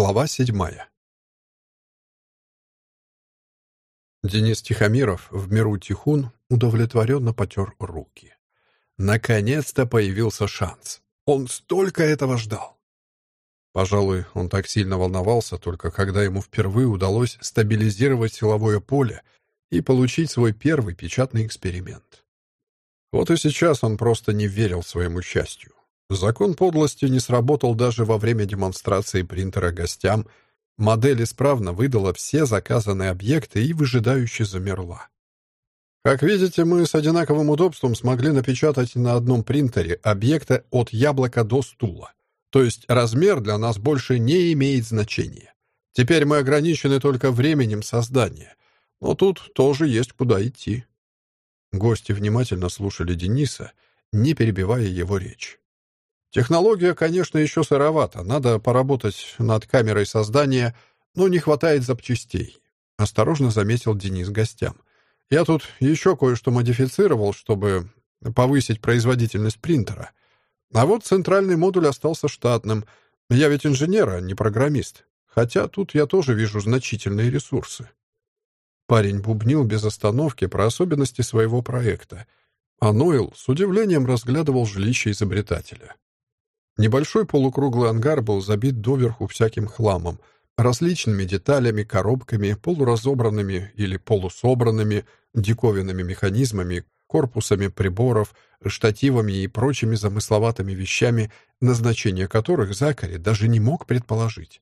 Глава седьмая. Денис Тихомиров, в миру тихун, удовлетворенно потер руки. Наконец-то появился шанс. Он столько этого ждал. Пожалуй, он так сильно волновался, только когда ему впервые удалось стабилизировать силовое поле и получить свой первый печатный эксперимент. Вот и сейчас он просто не верил своему счастью. Закон подлости не сработал даже во время демонстрации принтера гостям. Модель исправно выдала все заказанные объекты и выжидающе замерла. Как видите, мы с одинаковым удобством смогли напечатать на одном принтере объекты от яблока до стула. То есть размер для нас больше не имеет значения. Теперь мы ограничены только временем создания. Но тут тоже есть куда идти. Гости внимательно слушали Дениса, не перебивая его речь. Технология, конечно, еще сыровата. Надо поработать над камерой создания, но не хватает запчастей. Осторожно заметил Денис гостям. Я тут еще кое-что модифицировал, чтобы повысить производительность принтера. А вот центральный модуль остался штатным. Я ведь инженер, а не программист. Хотя тут я тоже вижу значительные ресурсы. Парень бубнил без остановки про особенности своего проекта. А Нойл с удивлением разглядывал жилище изобретателя. Небольшой полукруглый ангар был забит доверху всяким хламом, различными деталями, коробками, полуразобранными или полусобранными, диковинными механизмами, корпусами приборов, штативами и прочими замысловатыми вещами, назначение которых Закари даже не мог предположить.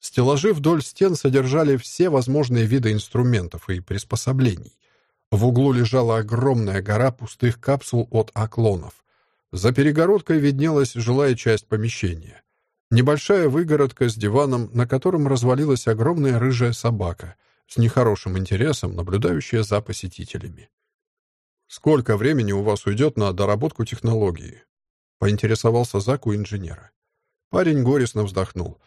Стеллажи вдоль стен содержали все возможные виды инструментов и приспособлений. В углу лежала огромная гора пустых капсул от оклонов. За перегородкой виднелась жилая часть помещения. Небольшая выгородка с диваном, на котором развалилась огромная рыжая собака, с нехорошим интересом наблюдающая за посетителями. «Сколько времени у вас уйдет на доработку технологии?» — поинтересовался Зак у инженера. Парень горестно вздохнул.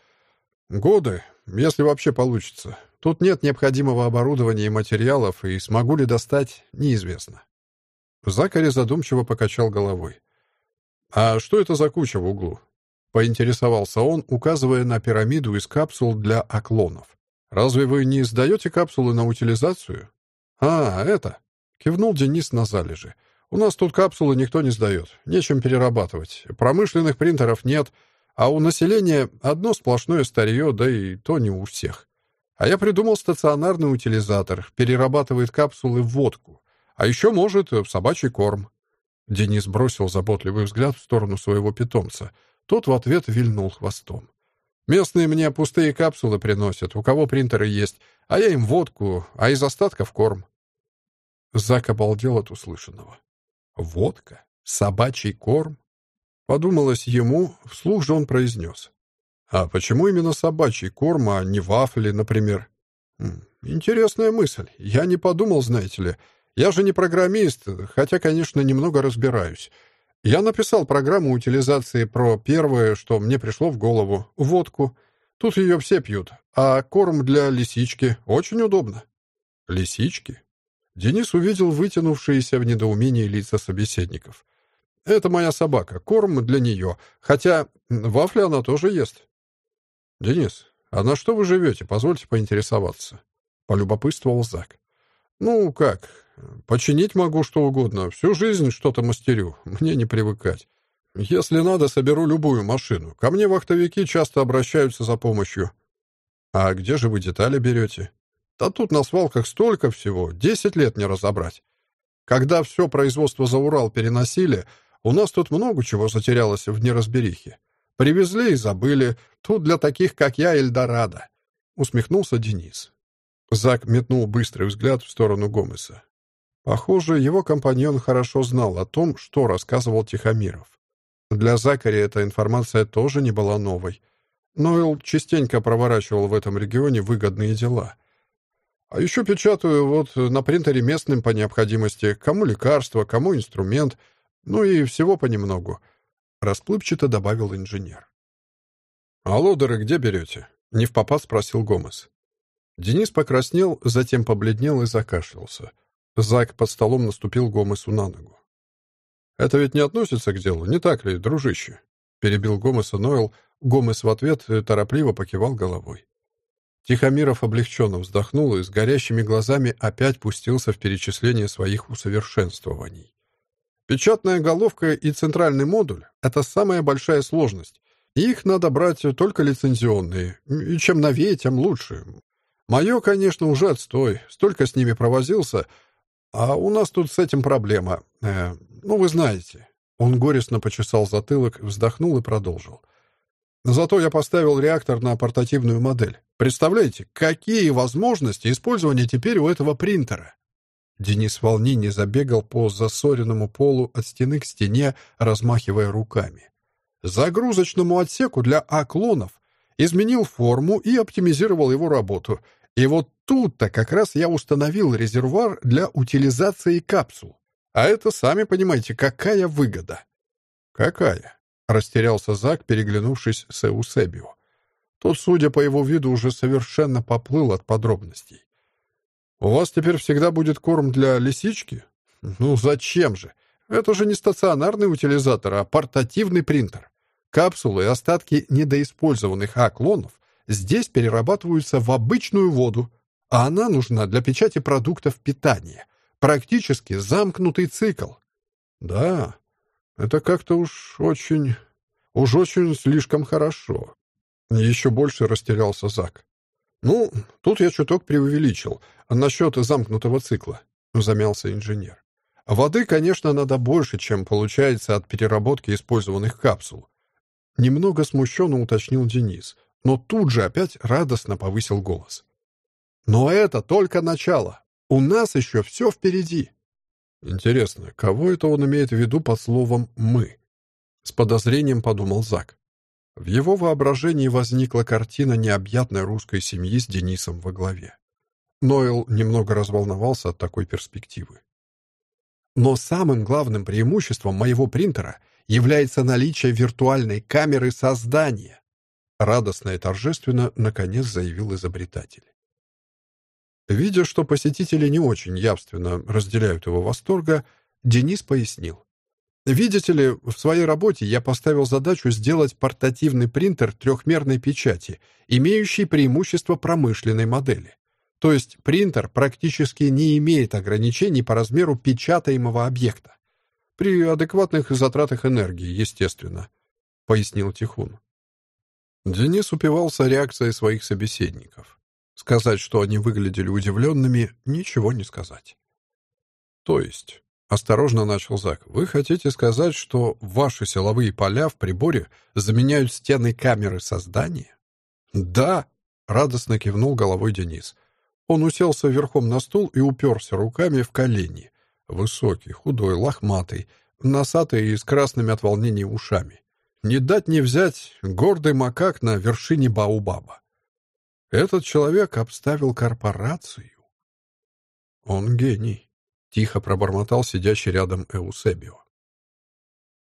«Годы, если вообще получится. Тут нет необходимого оборудования и материалов, и смогу ли достать, неизвестно». Закари задумчиво покачал головой. «А что это за куча в углу?» — поинтересовался он, указывая на пирамиду из капсул для оклонов. «Разве вы не сдаете капсулы на утилизацию?» «А, это...» — кивнул Денис на залежи. «У нас тут капсулы никто не сдает. Нечем перерабатывать. Промышленных принтеров нет, а у населения одно сплошное старье, да и то не у всех. А я придумал стационарный утилизатор, перерабатывает капсулы в водку, а еще может в собачий корм. Денис бросил заботливый взгляд в сторону своего питомца. Тот в ответ вильнул хвостом. «Местные мне пустые капсулы приносят, у кого принтеры есть, а я им водку, а из остатков корм». Зак обалдел от услышанного. «Водка? Собачий корм?» Подумалось ему, вслух же он произнес. «А почему именно собачий корм, а не вафли, например?» «Интересная мысль. Я не подумал, знаете ли. Я же не программист, хотя, конечно, немного разбираюсь. Я написал программу утилизации про первое, что мне пришло в голову — водку. Тут ее все пьют. А корм для лисички очень удобно. Лисички? Денис увидел вытянувшиеся в недоумении лица собеседников. «Это моя собака. Корм для нее. Хотя вафли она тоже ест». «Денис, а на что вы живете? Позвольте поинтересоваться». Полюбопытствовал Зак. «Ну, как? Починить могу что угодно. Всю жизнь что-то мастерю. Мне не привыкать. Если надо, соберу любую машину. Ко мне вахтовики часто обращаются за помощью. А где же вы детали берете? Да тут на свалках столько всего. Десять лет не разобрать. Когда все производство за Урал переносили, у нас тут много чего затерялось в неразберихе. Привезли и забыли. Тут для таких, как я, Эльдорадо. Усмехнулся Денис. Зак метнул быстрый взгляд в сторону Гомеса. Похоже, его компаньон хорошо знал о том, что рассказывал Тихомиров. Для Закари эта информация тоже не была новой. Нойл частенько проворачивал в этом регионе выгодные дела. А еще печатаю вот на принтере местным по необходимости, кому лекарство, кому инструмент, ну и всего понемногу. Расплывчато добавил инженер. «А лодеры где берете?» — не в попад спросил Гомес. Денис покраснел, затем побледнел и закашлялся. Зак под столом наступил Гомесу на ногу. «Это ведь не относится к делу, не так ли, дружище?» Перебил Гомеса Нойл, Гомес в ответ торопливо покивал головой. Тихомиров облегченно вздохнул и с горящими глазами опять пустился в перечисление своих усовершенствований. Печатная головка и центральный модуль — это самая большая сложность. Их надо брать только лицензионные. И чем новее, тем лучше. Мое, конечно, уже отстой. Столько с ними провозился. А у нас тут с этим проблема. Э, ну, вы знаете. Он горестно почесал затылок, вздохнул и продолжил. Зато я поставил реактор на портативную модель. Представляете, какие возможности использования теперь у этого принтера? Денис в волнении забегал по засоренному полу от стены к стене, размахивая руками. Загрузочному отсеку для А-клонов изменил форму и оптимизировал его работу. И вот тут-то как раз я установил резервуар для утилизации капсул. А это, сами понимаете, какая выгода? Какая? Растерялся Зак, переглянувшись с Эусебио. Тот, судя по его виду, уже совершенно поплыл от подробностей. «У вас теперь всегда будет корм для лисички?» «Ну зачем же? Это же не стационарный утилизатор, а портативный принтер. Капсулы и остатки недоиспользованных А-клонов здесь перерабатываются в обычную воду, а она нужна для печати продуктов питания. Практически замкнутый цикл. Да, это как-то уж очень... уж очень слишком хорошо. Еще больше растерялся Зак. «Ну, тут я чуток преувеличил. Насчет замкнутого цикла», — замялся инженер. «Воды, конечно, надо больше, чем получается от переработки использованных капсул». Немного смущенно уточнил Денис, но тут же опять радостно повысил голос. «Но это только начало. У нас еще все впереди». «Интересно, кого это он имеет в виду под словом «мы»?» С подозрением подумал Зак. В его воображении возникла картина необъятной русской семьи с Денисом во главе. Нойл немного разволновался от такой перспективы. Но самым главным преимуществом моего принтера является наличие виртуальной камеры создания, радостно и торжественно наконец заявил изобретатель. Видя, что посетители не очень явственно разделяют его восторга, Денис пояснил. Видите ли, в своей работе я поставил задачу сделать портативный принтер трехмерной печати, имеющий преимущество промышленной модели. То есть принтер практически не имеет ограничений по размеру печатаемого объекта. При адекватных затратах энергии, естественно, пояснил Тихун. Денис упивался реакцией своих собеседников. Сказать, что они выглядели удивленными, ничего не сказать. То есть, Осторожно начал Зак. «Вы хотите сказать, что ваши силовые поля в приборе заменяют стены камеры создания?» «Да!» — радостно кивнул головой Денис. Он уселся верхом на стул и уперся руками в колени. Высокий, худой, лохматый, носатый и с красными от волнения ушами. Не дать не взять гордый макак на вершине Баубаба. Этот человек обставил корпорацию. Он гений. Тихо пробормотал сидящий рядом Эусебио.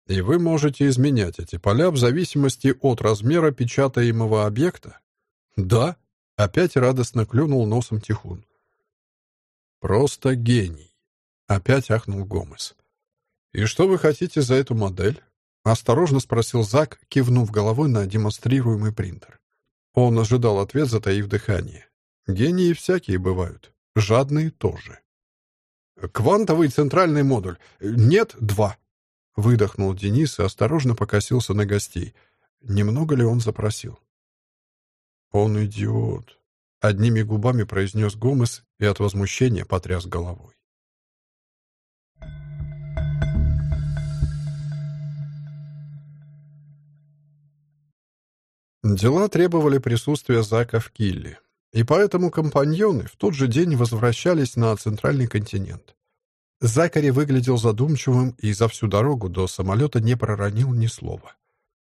И вы можете изменять эти поля в зависимости от размера печатаемого объекта? Да, опять радостно клюнул носом Тихун. Просто гений. Опять ахнул Гомес. И что вы хотите за эту модель? Осторожно спросил Зак, кивнув головой на демонстрируемый принтер. Он ожидал ответ, затаив дыхание. Гении всякие бывают. Жадные тоже. «Квантовый центральный модуль. Нет, два». Выдохнул Денис и осторожно покосился на гостей. Немного ли он запросил? «Он идиот», — одними губами произнес Гомес и от возмущения потряс головой. Дела требовали присутствия Зака в Килле. И поэтому компаньоны в тот же день возвращались на центральный континент. Закари выглядел задумчивым и за всю дорогу до самолета не проронил ни слова.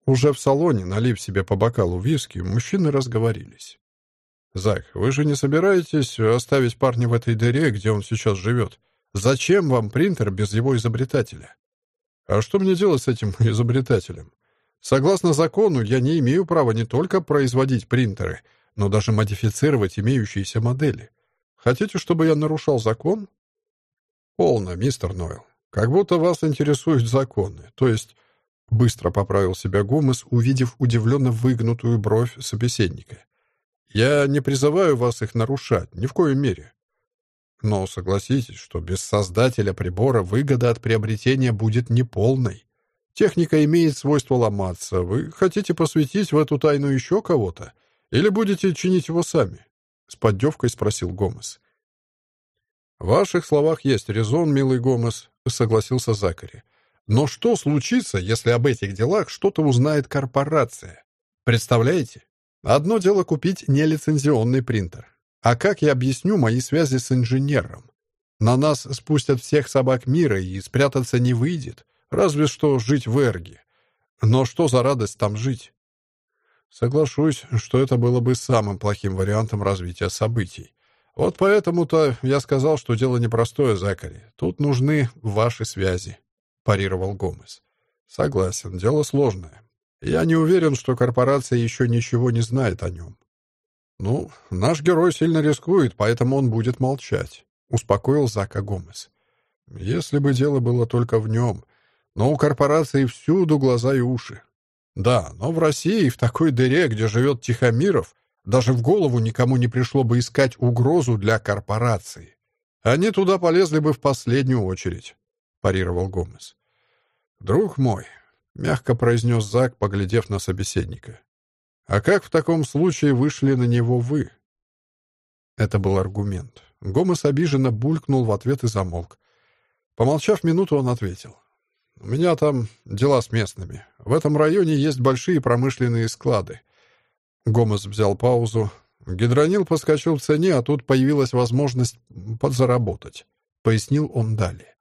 Уже в салоне, налив себе по бокалу виски, мужчины разговорились. «Зак, вы же не собираетесь оставить парня в этой дыре, где он сейчас живет? Зачем вам принтер без его изобретателя?» «А что мне делать с этим изобретателем? Согласно закону, я не имею права не только производить принтеры, но даже модифицировать имеющиеся модели. Хотите, чтобы я нарушал закон? Полно, мистер Нойл. Как будто вас интересуют законы. То есть Быстро поправил себя Гомес, увидев удивленно выгнутую бровь собеседника. «Я не призываю вас их нарушать, ни в коей мере. Но согласитесь, что без создателя прибора выгода от приобретения будет неполной. Техника имеет свойство ломаться. Вы хотите посвятить в эту тайну еще кого-то? Или будете чинить его сами?» С поддевкой спросил Гомес. «В ваших словах есть резон, милый Гомес», — согласился Закари. «Но что случится, если об этих делах что-то узнает корпорация? Представляете? Одно дело купить нелицензионный принтер. А как я объясню мои связи с инженером? На нас спустят всех собак мира, и спрятаться не выйдет. Разве что жить в Эрге. Но что за радость там жить? Соглашусь, что это было бы самым плохим вариантом развития событий. Вот поэтому-то я сказал, что дело непростое, Закари. Тут нужны ваши связи, парировал Гомес. Согласен, дело сложное. Я не уверен, что корпорация еще ничего не знает о нем. Ну, наш герой сильно рискует, поэтому он будет молчать, успокоил Зака Гомес. Если бы дело было только в нем. Но у корпорации всюду глаза и уши. Да, но в России, в такой дыре, где живет Тихомиров, даже в голову никому не пришло бы искать угрозу для корпорации. Они туда полезли бы в последнюю очередь, парировал Гомес. Друг мой, мягко произнес Зак, поглядев на собеседника. А как в таком случае вышли на него вы? Это был аргумент. Гомес обиженно булькнул в ответ и замолк. Помолчав минуту, он ответил. «У меня там дела с местными. В этом районе есть большие промышленные склады. Гомес взял паузу. Гидронил подскочил в цене, а тут появилась возможность подзаработать. Пояснил он далее.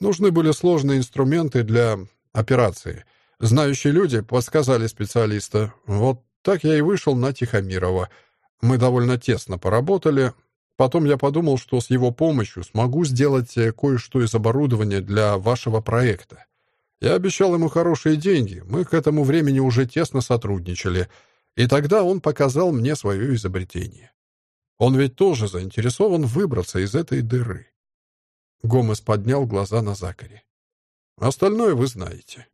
Нужны были сложные инструменты для операции. Знающие люди подсказали специалиста. Вот так я и вышел на Тихомирова. Мы довольно тесно поработали. Потом я подумал, что с его помощью смогу сделать э, кое-что из оборудования для вашего проекта. Я обещал ему хорошие деньги. Мы к этому времени уже тесно сотрудничали — и тогда он показал мне свое изобретение. Он ведь тоже заинтересован выбраться из этой дыры. Гомес поднял глаза на Закари. Остальное вы знаете.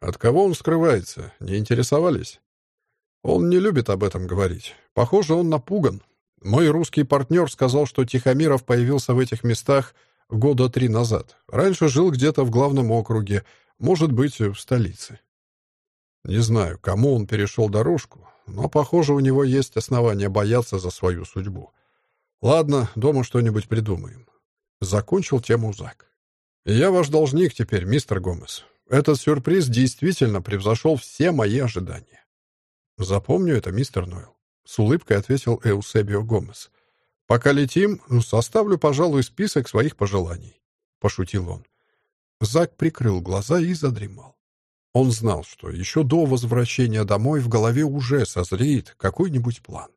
От кого он скрывается, не интересовались? Он не любит об этом говорить. Похоже, он напуган. Мой русский партнер сказал, что Тихомиров появился в этих местах года три назад. Раньше жил где-то в главном округе, может быть, в столице. Не знаю, кому он перешел дорожку, но, похоже, у него есть основания бояться за свою судьбу. Ладно, дома что-нибудь придумаем. Закончил тему Зак. я ваш должник теперь, мистер Гомес. Этот сюрприз действительно превзошел все мои ожидания. Запомню это, мистер Нойл. С улыбкой ответил Эусебио Гомес. Пока летим, составлю, пожалуй, список своих пожеланий», — пошутил он. Зак прикрыл глаза и задремал. Он знал, что еще до возвращения домой в голове уже созреет какой-нибудь план.